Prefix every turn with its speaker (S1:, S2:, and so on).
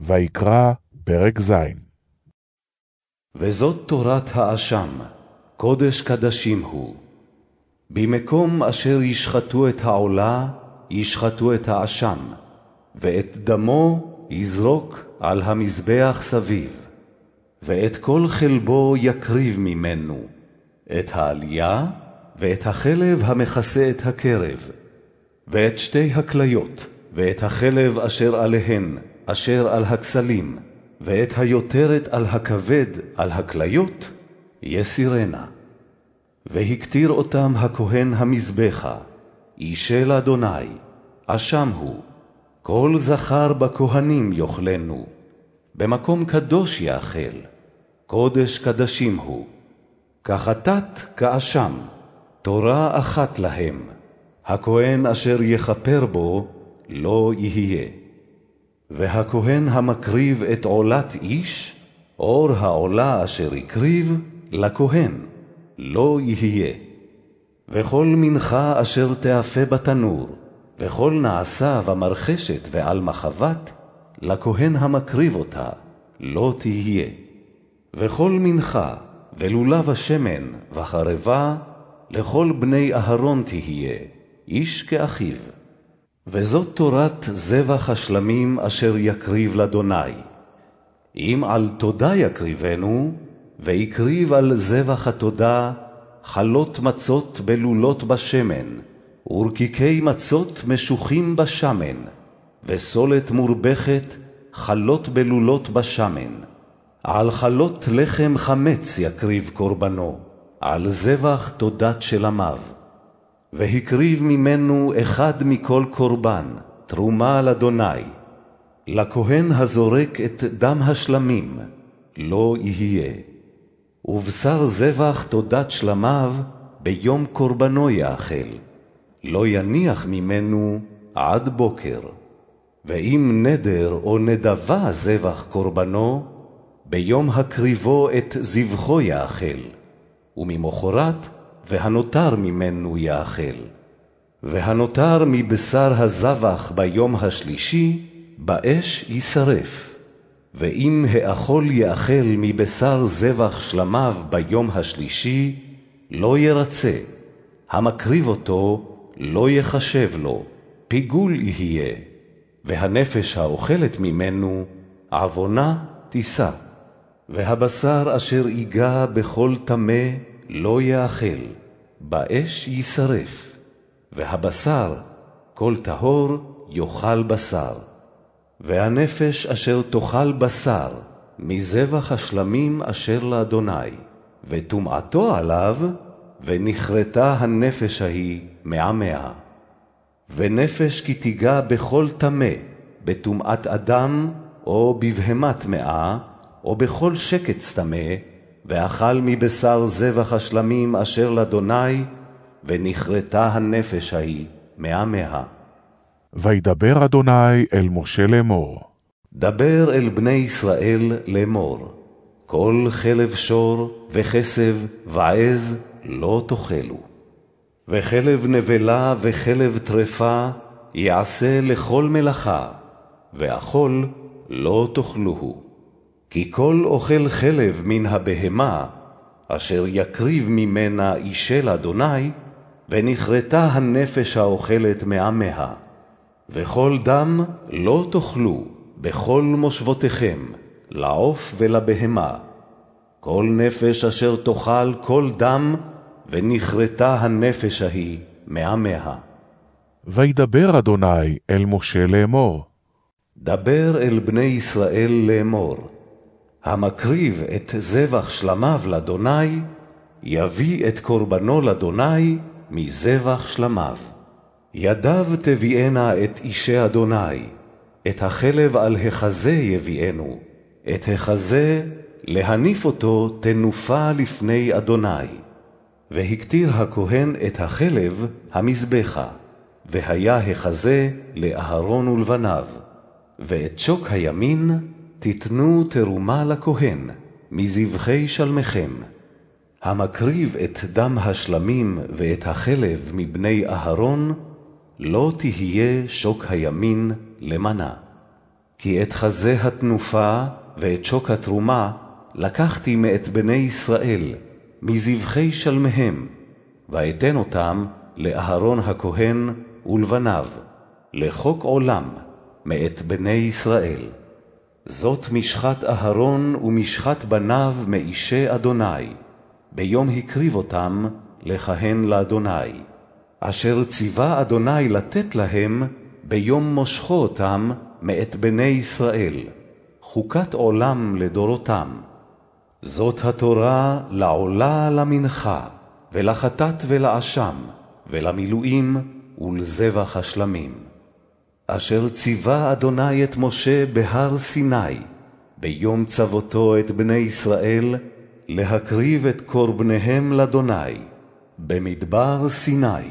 S1: ויקרא פרק ז.
S2: וזאת תורת האשם, קודש קדשים הוא. במקום אשר ישחטו את העולה, ישחטו את האשם, ואת דמו יזרוק על המזבח סביב, ואת כל חלבו יקריב ממנו, את העלייה ואת החלב המכסה את הקרב, ואת שתי הכליות, ואת החלב אשר עליהן, אשר על הכסלים, ואת היותרת על הכבד, על הכליות, יסירנה. והקטיר אותם הכהן המזבחה, אישל אדוני, אשם הוא, כל זכר בכהנים יאכלנו, במקום קדוש יאכל, קודש קדשים הוא. כחטאת כאשם, תורה אחת להם, הכהן אשר יכפר בו לא יהיה. והכהן המקריב את עולת איש, אור העולה אשר הקריב, לכהן, לא יהיה. וכל מנחה אשר תאפה בתנור, וכל נעשה במרחשת ועל מחבת, לכהן המקריב אותה, לא תהיה. וכל מנחה, ולולב השמן, וחרבה, לכל בני אהרון תהיה, איש כאחיו. וזאת תורת זבח השלמים אשר יקריב לאדוני. אם על תודה יקריבנו, והקריב על זבח התודה חלות מצות בלולות בשמן, ורקיקי מצות משוחים בשמן, וסולת מורבכת חלות בלולות בשמן. על חלות לחם חמץ יקריב קורבנו, על זבח תודת שלמיו. והקריב ממנו אחד מכל קורבן, תרומה לאדוני. לכהן הזורק את דם השלמים, לא יהיה. ובשר זבח תודת שלמיו, ביום קורבנו יאכל. לא יניח ממנו עד בוקר. ואם נדר או נדבה זבח קורבנו, ביום הקריבו את זבחו יאכל, וממחרת והנותר ממנו יאכל. והנותר מבשר הזבח ביום השלישי, באש יישרף. ואם האכול יאכל מבשר זבח שלמיו ביום השלישי, לא ירצה. המקריב אותו לא יחשב לו, פיגול יהיה. והנפש האוכלת ממנו, עוונה תישא. והבשר אשר ייגע בכל טמא לא יאכל, באש יישרף, והבשר, כל טהור, יאכל בשר. והנפש אשר תאכל בשר, מזבח השלמים אשר לאדוני, וטומאתו עליו, ונכרתה הנפש ההיא מעמיה. ונפש כי תיגע בכל טמא, בטומאת אדם, או בבהמה טמאה, או בכל שקץ טמא, ואכל מבשר זבח השלמים אשר לאדוני, ונכרתה הנפש ההיא מעמיה.
S1: וידבר אדוני אל משה לאמור.
S2: דבר אל בני ישראל לאמור, כל חלב שור וכסב ועז לא תאכלו. וחלב נבלה וחלב טרפה יעשה לכל מלאכה, ואכול לא תאכלוהו. כי כל אוכל חלב מן הבהמה, אשר יקריב ממנה אישל אדוני, ונכרתה הנפש האוכלת מעמיה. וכל דם לא תאכלו בכל מושבותיכם, לעוף ולבהמה. כל נפש אשר תאכל כל דם, ונכרתה הנפש ההיא מעמיה.
S1: וידבר אדוני אל משה לאמור.
S2: דבר אל בני ישראל לאמור. המקריב את זבח שלמיו לאדוני, יביא את קורבנו לאדוני מזבח שלמיו. ידיו תביאנה את אישי אדוני, את החלב על החזה יביאנו, את החזה להניף אותו תנופה לפני אדוני. והקטיר הכהן את החלב המזבחה, והיה החזה לאהרון ולבניו, ואת שוק הימין תיתנו תרומה לכהן מזבחי שלמיכם. המקריב את דם השלמים ואת החלב מבני אהרון, לא תהיה שוק הימין למנה. כי את חזה התנופה ואת שוק התרומה לקחתי מאת בני ישראל, מזבחי שלמיהם, ואתן אותם לאהרון הכהן ולבניו, לחוק עולם, מאת בני ישראל. זאת משחת אהרון ומשחת בניו מאישי אדוני, ביום הקריב אותם לכהן לאדוני, אשר ציווה אדוני לתת להם ביום מושכו אותם מאת בני ישראל, חוקת עולם לדורותם. זאת התורה לעולה למנחה, ולחטאת ולאשם, ולמילואים ולזבח השלמים. אשר ציווה אדוני את משה בהר סיני, ביום צוותו את בני ישראל, להקריב את קורבניהם לאדוני, במדבר סיני.